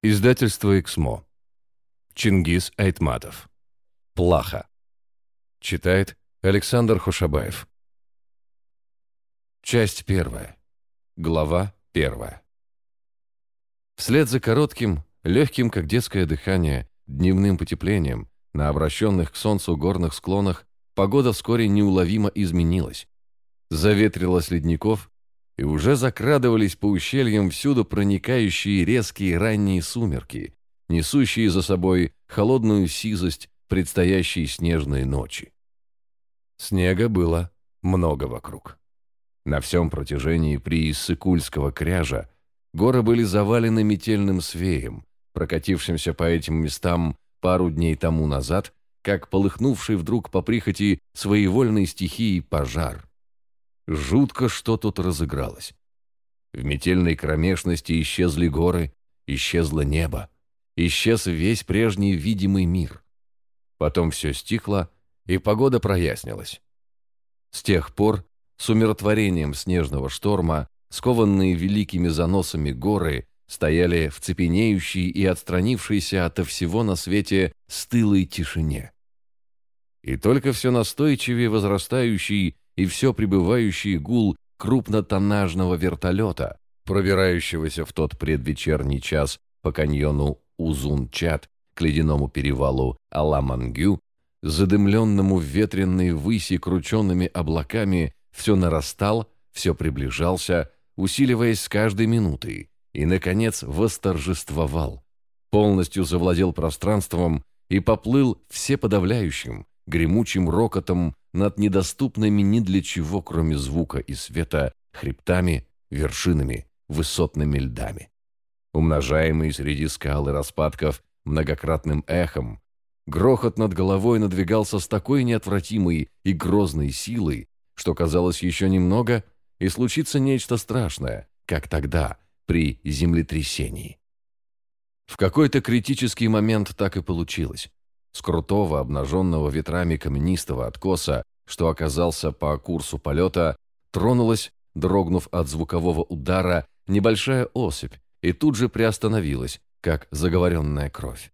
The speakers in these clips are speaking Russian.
Издательство «Эксмо». Чингис Айтматов. Плаха. Читает Александр Хушабаев. Часть первая. Глава первая. Вслед за коротким, легким, как детское дыхание, дневным потеплением на обращенных к солнцу горных склонах погода вскоре неуловимо изменилась. Заветрилось ледников, и уже закрадывались по ущельям всюду проникающие резкие ранние сумерки, несущие за собой холодную сизость предстоящей снежной ночи. Снега было много вокруг. На всем протяжении прииссыкульского кряжа горы были завалены метельным свеем, прокатившимся по этим местам пару дней тому назад, как полыхнувший вдруг по прихоти своевольной стихии пожар. Жутко что тут разыгралось. В метельной кромешности исчезли горы, исчезло небо, исчез весь прежний видимый мир. Потом все стихло, и погода прояснилась. С тех пор, с умиротворением снежного шторма, скованные великими заносами горы стояли в цепенеющей и отстранившейся ото всего на свете стылой тишине. И только все настойчивее возрастающий и все прибывающий гул крупнотоннажного вертолета, пробирающегося в тот предвечерний час по каньону Узун-Чат к ледяному перевалу Аламангю, задымленному в ветренной выси крученными облаками, все нарастал, все приближался, усиливаясь с каждой минутой, и, наконец, восторжествовал, полностью завладел пространством и поплыл всеподавляющим, гремучим рокотом над недоступными ни для чего, кроме звука и света, хребтами, вершинами, высотными льдами. Умножаемый среди скал и распадков многократным эхом, грохот над головой надвигался с такой неотвратимой и грозной силой, что казалось еще немного, и случится нечто страшное, как тогда, при землетрясении. В какой-то критический момент так и получилось. С крутого, обнаженного ветрами каменистого откоса, что оказался по курсу полета, тронулась, дрогнув от звукового удара, небольшая особь и тут же приостановилась, как заговоренная кровь.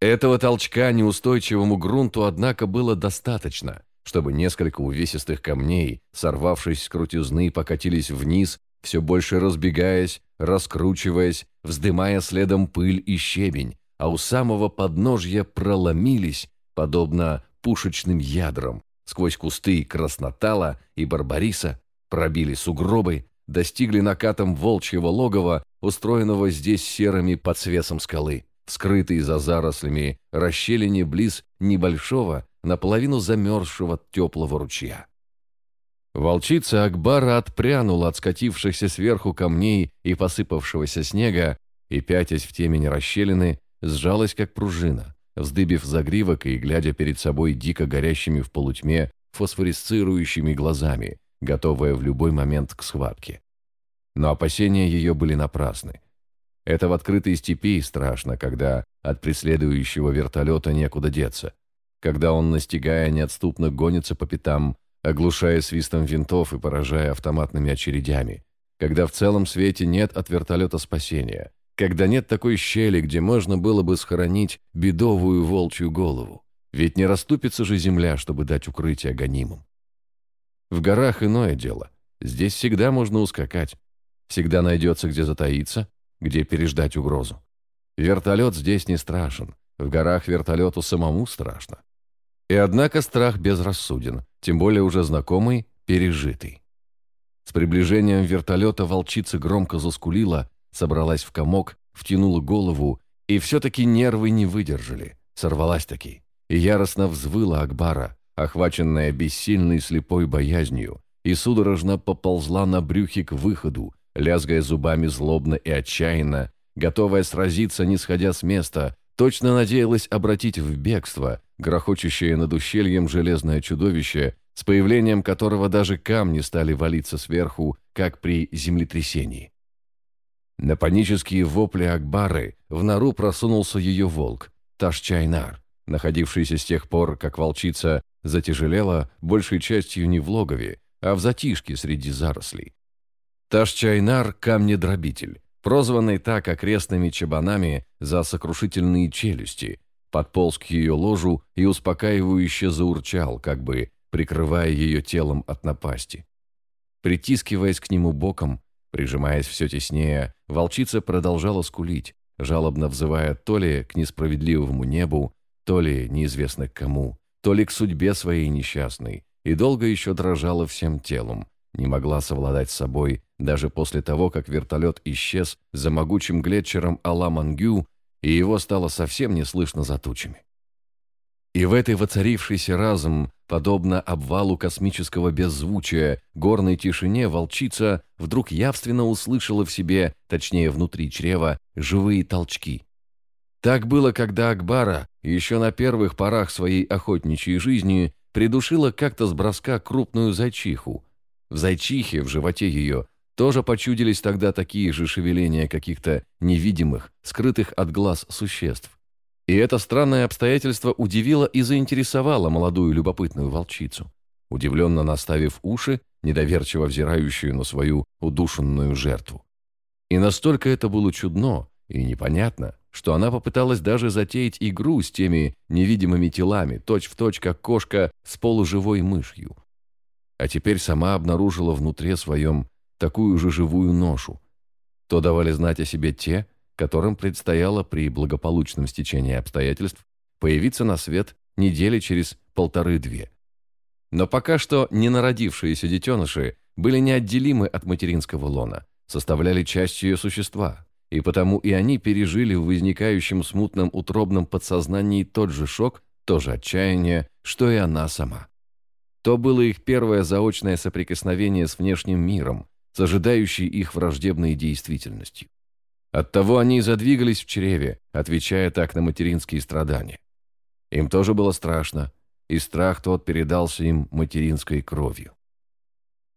Этого толчка неустойчивому грунту, однако, было достаточно, чтобы несколько увесистых камней, сорвавшись с крутизны, покатились вниз, все больше разбегаясь, раскручиваясь, вздымая следом пыль и щебень, а у самого подножья проломились, подобно пушечным ядрам, сквозь кусты краснотала и барбариса, пробили сугробы, достигли накатом волчьего логова, устроенного здесь серыми под свесом скалы, скрытый за зарослями расщелине близ небольшого, наполовину замерзшего теплого ручья. Волчица Акбара отпрянула от скатившихся сверху камней и посыпавшегося снега и, пятясь в темень расщелины, сжалась как пружина, вздыбив загривок и глядя перед собой дико горящими в полутьме фосфорисцирующими глазами, готовая в любой момент к схватке. Но опасения ее были напрасны. Это в открытой степи страшно, когда от преследующего вертолета некуда деться, когда он, настигая, неотступно гонится по пятам, оглушая свистом винтов и поражая автоматными очередями, когда в целом свете нет от вертолета спасения, когда нет такой щели, где можно было бы схоронить бедовую волчью голову. Ведь не расступится же земля, чтобы дать укрытие гонимым. В горах иное дело. Здесь всегда можно ускакать. Всегда найдется, где затаиться, где переждать угрозу. Вертолет здесь не страшен. В горах вертолету самому страшно. И однако страх безрассуден, тем более уже знакомый, пережитый. С приближением вертолета волчица громко заскулила, собралась в комок, втянула голову, и все-таки нервы не выдержали. Сорвалась таки. И яростно взвыла Акбара, охваченная бессильной слепой боязнью, и судорожно поползла на брюхе к выходу, лязгая зубами злобно и отчаянно, готовая сразиться, не сходя с места, точно надеялась обратить в бегство грохочущее над ущельем железное чудовище, с появлением которого даже камни стали валиться сверху, как при землетрясении. На панические вопли Акбары в нору просунулся ее волк, Ташчайнар, находившийся с тех пор, как волчица затяжелела большей частью не в логове, а в затишке среди зарослей. Ташчайнар – камнедробитель, прозванный так окрестными чабанами за сокрушительные челюсти, подполз к ее ложу и успокаивающе заурчал, как бы прикрывая ее телом от напасти. Притискиваясь к нему боком, прижимаясь все теснее, волчица продолжала скулить, жалобно взывая то ли к несправедливому небу, то ли неизвестно к кому, то ли к судьбе своей несчастной, и долго еще дрожала всем телом, не могла совладать с собой даже после того, как вертолет исчез за могучим глетчером Аламангю, и его стало совсем не слышно за тучами. И в этой воцарившейся разом, подобно обвалу космического беззвучия, горной тишине волчица вдруг явственно услышала в себе, точнее внутри чрева, живые толчки. Так было, когда Акбара, еще на первых порах своей охотничьей жизни, придушила как-то с броска крупную зайчиху. В зайчихе, в животе ее, тоже почудились тогда такие же шевеления каких-то невидимых, скрытых от глаз существ. И это странное обстоятельство удивило и заинтересовало молодую любопытную волчицу, удивленно наставив уши, недоверчиво взирающую на свою удушенную жертву. И настолько это было чудно и непонятно, что она попыталась даже затеять игру с теми невидимыми телами, точь-в-точь, точь, как кошка с полуживой мышью. А теперь сама обнаружила внутри своем такую же живую ношу. То давали знать о себе те, которым предстояло при благополучном стечении обстоятельств появиться на свет недели через полторы-две. Но пока что ненародившиеся детеныши были неотделимы от материнского лона, составляли часть ее существа, и потому и они пережили в возникающем смутном утробном подсознании тот же шок, то же отчаяние, что и она сама. То было их первое заочное соприкосновение с внешним миром, с ожидающей их враждебной действительностью. Оттого они и задвигались в чреве, отвечая так на материнские страдания. Им тоже было страшно, и страх тот передался им материнской кровью.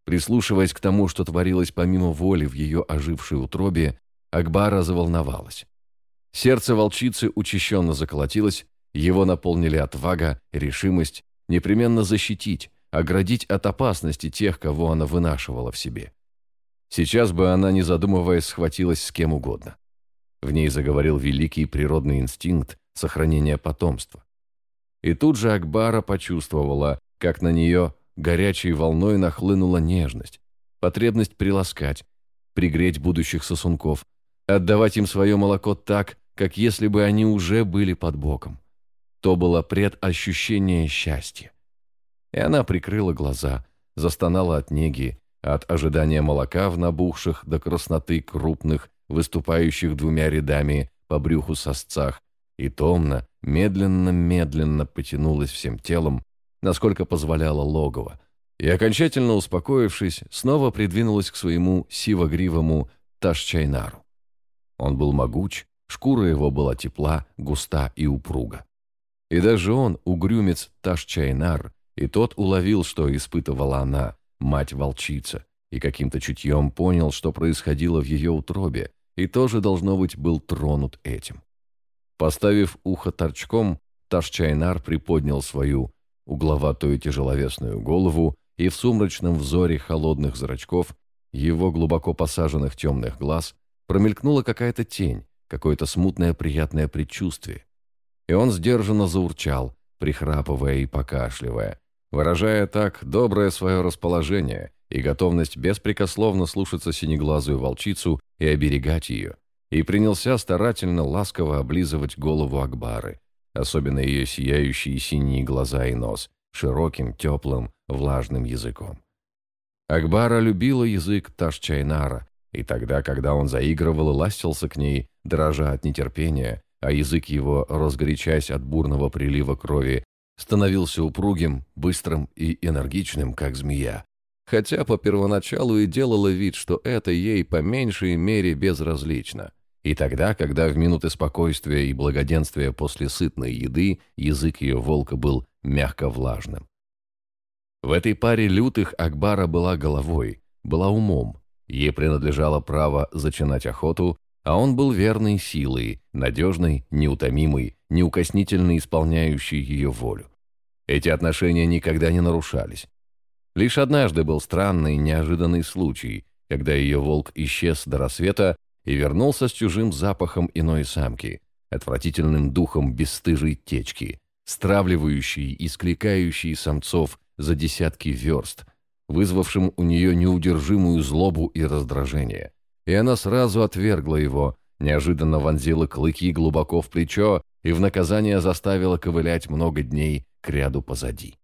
Прислушиваясь к тому, что творилось помимо воли в ее ожившей утробе, Акбара заволновалась. Сердце волчицы учащенно заколотилось, его наполнили отвага, решимость непременно защитить, оградить от опасности тех, кого она вынашивала в себе. Сейчас бы она, не задумываясь, схватилась с кем угодно. В ней заговорил великий природный инстинкт сохранения потомства. И тут же Акбара почувствовала, как на нее горячей волной нахлынула нежность, потребность приласкать, пригреть будущих сосунков, отдавать им свое молоко так, как если бы они уже были под боком. То было предощущение счастья. И она прикрыла глаза, застонала от неги, от ожидания молока в набухших до красноты крупных, выступающих двумя рядами по брюху сосцах, и томно, медленно-медленно потянулась всем телом, насколько позволяло логово, и, окончательно успокоившись, снова придвинулась к своему сивогривому Ташчайнару. Он был могуч, шкура его была тепла, густа и упруга. И даже он, угрюмец Ташчайнар, и тот уловил, что испытывала она, мать-волчица, и каким-то чутьем понял, что происходило в ее утробе, и тоже, должно быть, был тронут этим. Поставив ухо торчком, Ташчайнар приподнял свою угловатую тяжеловесную голову, и в сумрачном взоре холодных зрачков, его глубоко посаженных темных глаз, промелькнула какая-то тень, какое-то смутное приятное предчувствие. И он сдержанно заурчал, прихрапывая и покашливая, выражая так доброе свое расположение и готовность беспрекословно слушаться синеглазую волчицу и оберегать ее, и принялся старательно ласково облизывать голову Акбары, особенно ее сияющие синие глаза и нос, широким, теплым, влажным языком. Акбара любила язык Ташчайнара, и тогда, когда он заигрывал и ластился к ней, дрожа от нетерпения, а язык его, разгорячась от бурного прилива крови, становился упругим, быстрым и энергичным, как змея. Хотя по первоначалу и делала вид, что это ей по меньшей мере безразлично. И тогда, когда в минуты спокойствия и благоденствия после сытной еды язык ее волка был мягко влажным. В этой паре лютых Акбара была головой, была умом. Ей принадлежало право зачинать охоту, а он был верной силой, надежной, неутомимой, неукоснительно исполняющий ее волю. Эти отношения никогда не нарушались. Лишь однажды был странный, неожиданный случай, когда ее волк исчез до рассвета, и вернулся с чужим запахом иной самки, отвратительным духом бесстыжей течки, стравливающей и скликающей самцов за десятки верст, вызвавшим у нее неудержимую злобу и раздражение. И она сразу отвергла его, неожиданно вонзила клыки глубоко в плечо и в наказание заставила ковылять много дней к ряду позади.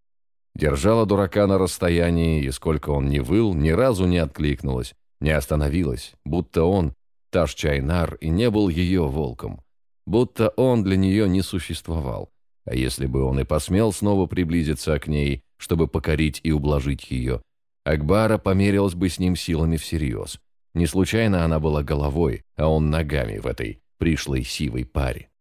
Держала дурака на расстоянии, и сколько он ни выл, ни разу не откликнулась, не остановилась, будто он, Таш-Чайнар, и не был ее волком, будто он для нее не существовал. А если бы он и посмел снова приблизиться к ней, чтобы покорить и ублажить ее, Акбара померилась бы с ним силами всерьез. Не случайно она была головой, а он ногами в этой пришлой сивой паре.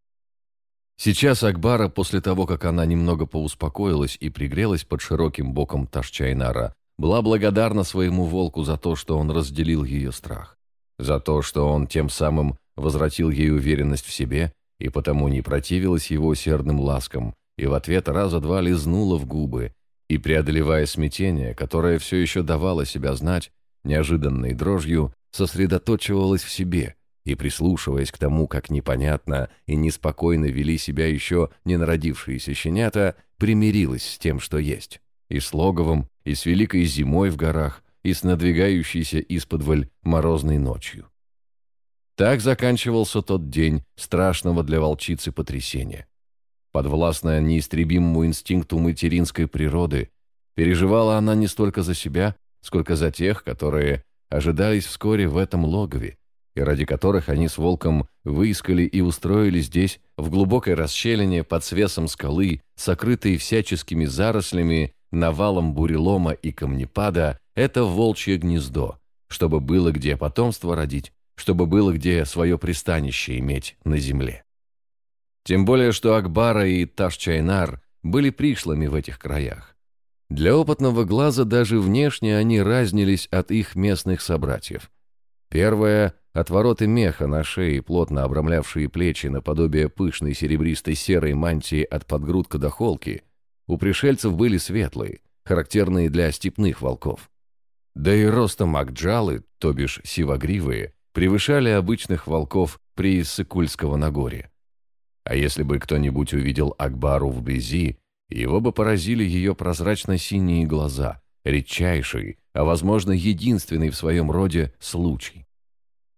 Сейчас Акбара, после того, как она немного поуспокоилась и пригрелась под широким боком Ташчайнара, была благодарна своему волку за то, что он разделил ее страх, за то, что он тем самым возвратил ей уверенность в себе и потому не противилась его усердным ласкам и в ответ раза два лизнула в губы и, преодолевая смятение, которое все еще давало себя знать, неожиданной дрожью сосредоточивалась в себе – и, прислушиваясь к тому, как непонятно и неспокойно вели себя еще не народившиеся щенята, примирилась с тем, что есть. И с логовом, и с великой зимой в горах, и с надвигающейся исподволь морозной ночью. Так заканчивался тот день страшного для волчицы потрясения. Подвластная неистребимому инстинкту материнской природы, переживала она не столько за себя, сколько за тех, которые ожидались вскоре в этом логове, и ради которых они с волком выискали и устроили здесь, в глубокой расщелине под свесом скалы, сокрытой всяческими зарослями, навалом бурелома и камнепада, это волчье гнездо, чтобы было где потомство родить, чтобы было где свое пристанище иметь на земле. Тем более, что Акбара и Ташчайнар были пришлыми в этих краях. Для опытного глаза даже внешне они разнились от их местных собратьев. Первое Отвороты меха на шее, плотно обрамлявшие плечи наподобие пышной серебристой серой мантии от подгрудка до холки, у пришельцев были светлые, характерные для степных волков. Да и ростом акджалы, то бишь сивогривые, превышали обычных волков при Иссыкульского Нагорья. А если бы кто-нибудь увидел Акбару вблизи, его бы поразили ее прозрачно-синие глаза, редчайший, а, возможно, единственный в своем роде случай.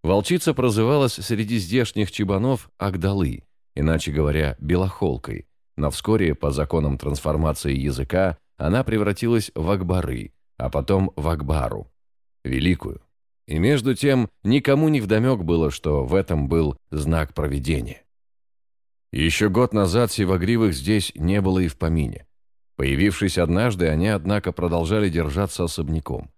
Волчица прозывалась среди здешних чебанов Агдалы, иначе говоря, белохолкой, но вскоре, по законам трансформации языка, она превратилась в Акбары, а потом в Акбару, великую. И между тем никому не вдомек было, что в этом был знак провидения. Еще год назад сивогривых здесь не было и в помине. Появившись однажды, они, однако, продолжали держаться особняком.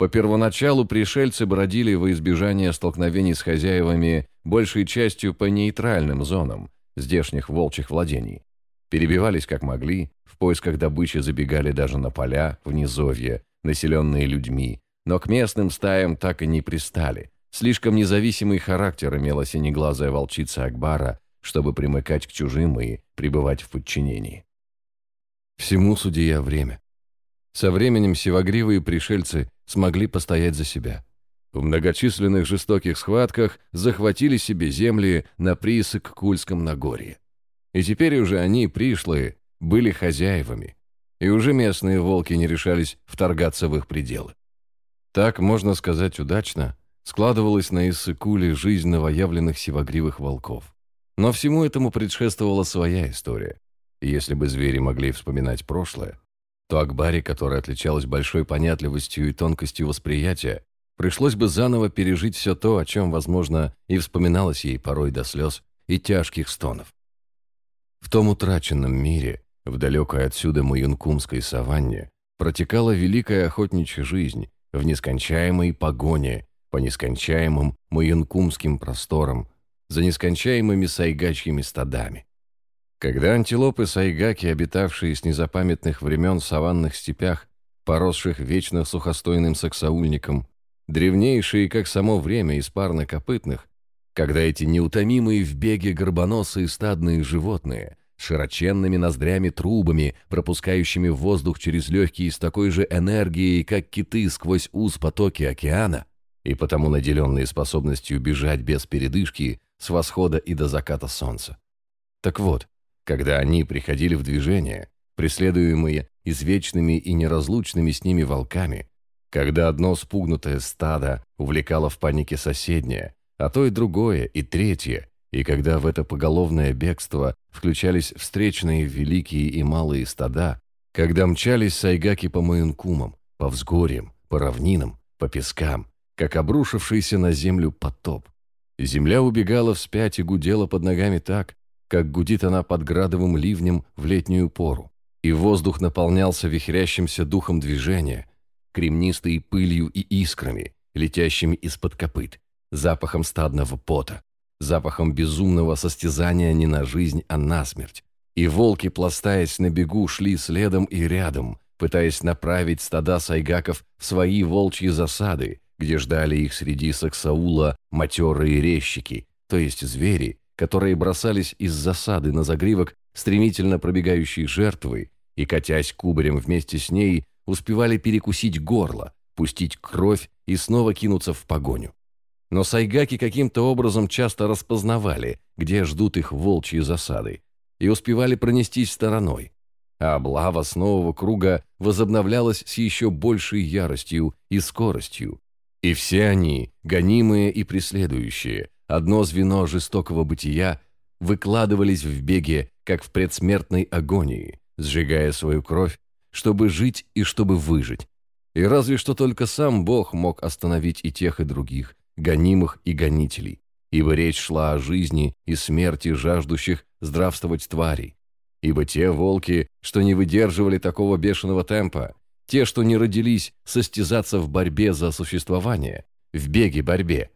По первоначалу пришельцы бродили во избежание столкновений с хозяевами большей частью по нейтральным зонам здешних волчьих владений. Перебивались как могли, в поисках добычи забегали даже на поля, в низовье, населенные людьми, но к местным стаям так и не пристали. Слишком независимый характер имела синеглазая волчица Акбара, чтобы примыкать к чужим и пребывать в подчинении. Всему судья время. Со временем сивогривые пришельцы смогли постоять за себя. В многочисленных жестоких схватках захватили себе земли на приисок Кульском Нагорье. И теперь уже они, пришлые, были хозяевами, и уже местные волки не решались вторгаться в их пределы. Так, можно сказать удачно, складывалась на Иссыкуле жизнь новоявленных сивогривых волков. Но всему этому предшествовала своя история. И если бы звери могли вспоминать прошлое, то Акбаре, которая отличалась большой понятливостью и тонкостью восприятия, пришлось бы заново пережить все то, о чем, возможно, и вспоминалось ей порой до слез и тяжких стонов. В том утраченном мире, в далекой отсюда Маюнкумской саванне, протекала великая охотничья жизнь в нескончаемой погоне по нескончаемым Маюнкумским просторам за нескончаемыми сайгачьими стадами. Когда антилопы сайгаки, обитавшие с незапамятных времен в саванных степях, поросших вечно сухостойным саксаульником, древнейшие, как само время, из парнокопытных, когда эти неутомимые в беге горбоносые стадные животные широченными ноздрями-трубами, пропускающими воздух через легкие с такой же энергией, как киты сквозь уз потоки океана, и потому наделенные способностью бежать без передышки с восхода и до заката солнца. Так вот, когда они приходили в движение, преследуемые извечными и неразлучными с ними волками, когда одно спугнутое стадо увлекало в панике соседнее, а то и другое, и третье, и когда в это поголовное бегство включались встречные великие и малые стада, когда мчались сайгаки по Маюнкумам, по взгорьям, по равнинам, по пескам, как обрушившийся на землю потоп. Земля убегала вспять и гудела под ногами так, как гудит она под градовым ливнем в летнюю пору, и воздух наполнялся вихрящимся духом движения, кремнистой пылью и искрами, летящими из-под копыт, запахом стадного пота, запахом безумного состязания не на жизнь, а на смерть. И волки, пластаясь на бегу, шли следом и рядом, пытаясь направить стада сайгаков в свои волчьи засады, где ждали их среди саксаула матерые резчики, то есть звери, которые бросались из засады на загривок стремительно пробегающей жертвы и, катясь кубарем вместе с ней, успевали перекусить горло, пустить кровь и снова кинуться в погоню. Но сайгаки каким-то образом часто распознавали, где ждут их волчьи засады, и успевали пронестись стороной. А облава с нового круга возобновлялась с еще большей яростью и скоростью. И все они, гонимые и преследующие, одно звено жестокого бытия, выкладывались в беге, как в предсмертной агонии, сжигая свою кровь, чтобы жить и чтобы выжить. И разве что только сам Бог мог остановить и тех, и других, гонимых и гонителей, ибо речь шла о жизни и смерти жаждущих здравствовать тварей. Ибо те волки, что не выдерживали такого бешеного темпа, те, что не родились состязаться в борьбе за существование, в беге-борьбе,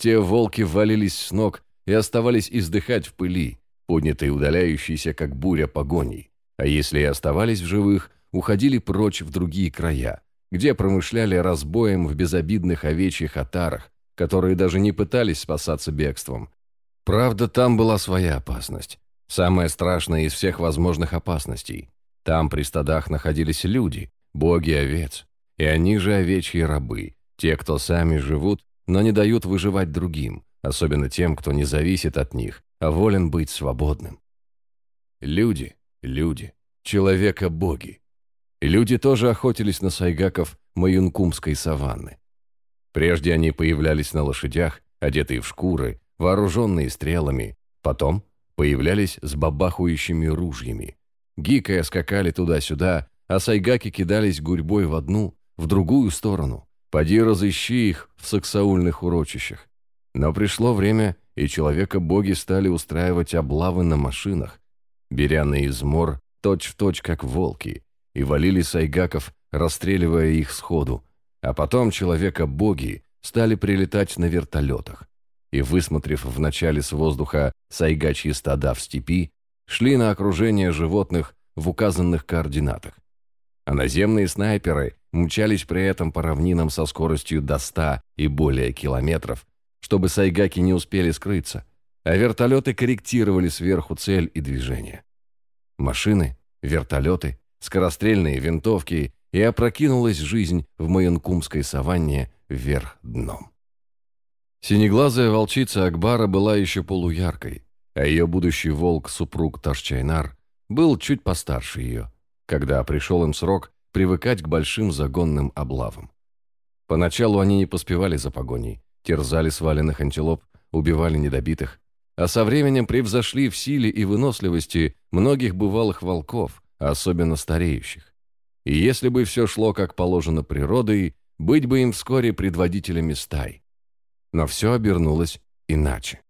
те волки валились с ног и оставались издыхать в пыли, поднятые удаляющейся, как буря, погоней. А если и оставались в живых, уходили прочь в другие края, где промышляли разбоем в безобидных овечьих отарах, которые даже не пытались спасаться бегством. Правда, там была своя опасность. Самая страшная из всех возможных опасностей. Там при стадах находились люди, боги овец. И они же овечьи рабы, те, кто сами живут, но не дают выживать другим, особенно тем, кто не зависит от них, а волен быть свободным. Люди, люди, человека-боги. Люди тоже охотились на сайгаков Маюнкумской саванны. Прежде они появлялись на лошадях, одетые в шкуры, вооруженные стрелами. Потом появлялись с бабахующими ружьями. Гикая скакали туда-сюда, а сайгаки кидались гурьбой в одну, в другую сторону. Поди разыщи их в саксаульных урочищах. Но пришло время, и человека-боги стали устраивать облавы на машинах, беря на измор точь-в-точь, как волки, и валили сайгаков, расстреливая их сходу, а потом человека-боги стали прилетать на вертолетах и, высмотрев вначале с воздуха сайгачьи стада в степи, шли на окружение животных в указанных координатах. А наземные снайперы мчались при этом по равнинам со скоростью до 100 и более километров, чтобы сайгаки не успели скрыться, а вертолеты корректировали сверху цель и движение. Машины, вертолеты, скорострельные винтовки и опрокинулась жизнь в Маянкумской саванне вверх дном. Синеглазая волчица Акбара была еще полуяркой, а ее будущий волк-супруг Ташчайнар был чуть постарше ее, когда пришел им срок привыкать к большим загонным облавам. Поначалу они не поспевали за погоней, терзали сваленных антилоп, убивали недобитых, а со временем превзошли в силе и выносливости многих бывалых волков, особенно стареющих. И если бы все шло как положено природой, быть бы им вскоре предводителями стай. Но все обернулось иначе.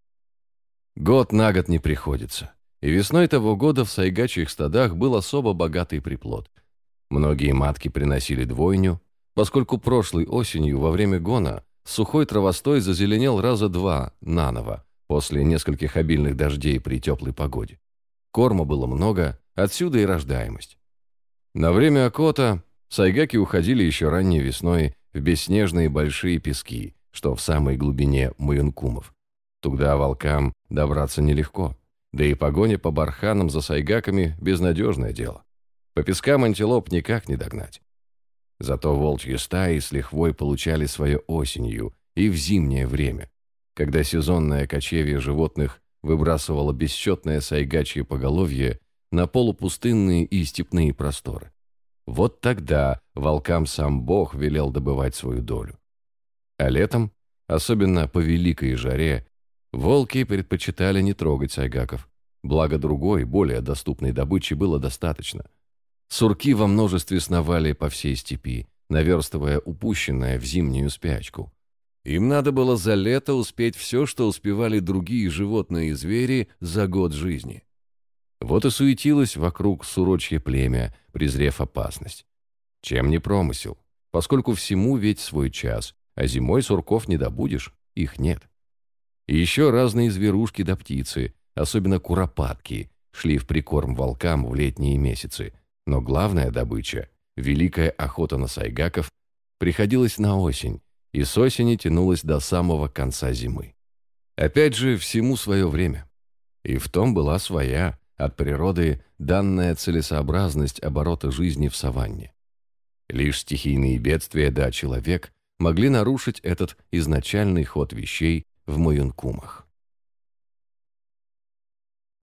Год на год не приходится. И весной того года в сайгачьих стадах был особо богатый приплод. Многие матки приносили двойню, поскольку прошлой осенью во время гона сухой травостой зазеленел раза два наново после нескольких обильных дождей при теплой погоде. Корма было много, отсюда и рождаемость. На время окота сайгаки уходили еще ранней весной в бесснежные большие пески, что в самой глубине Муюнкумов. Туда волкам добраться нелегко, да и погоня по барханам за сайгаками – безнадежное дело. По пескам антилоп никак не догнать. Зато волчьи стаи с лихвой получали свое осенью и в зимнее время, когда сезонное кочевье животных выбрасывало бесчетное сайгачье поголовье на полупустынные и степные просторы. Вот тогда волкам сам Бог велел добывать свою долю. А летом, особенно по великой жаре, волки предпочитали не трогать сайгаков, благо другой, более доступной добычи было достаточно. Сурки во множестве сновали по всей степи, наверстывая упущенное в зимнюю спячку. Им надо было за лето успеть все, что успевали другие животные и звери за год жизни. Вот и суетилось вокруг сурочье племя, презрев опасность. Чем не промысел, поскольку всему ведь свой час, а зимой сурков не добудешь, их нет. И еще разные зверушки да птицы, особенно куропатки, шли в прикорм волкам в летние месяцы, но главная добыча, великая охота на сайгаков, приходилась на осень, и с осени тянулась до самого конца зимы. Опять же, всему свое время. И в том была своя, от природы данная целесообразность оборота жизни в саванне. Лишь стихийные бедствия да человек могли нарушить этот изначальный ход вещей в Маюнкумах.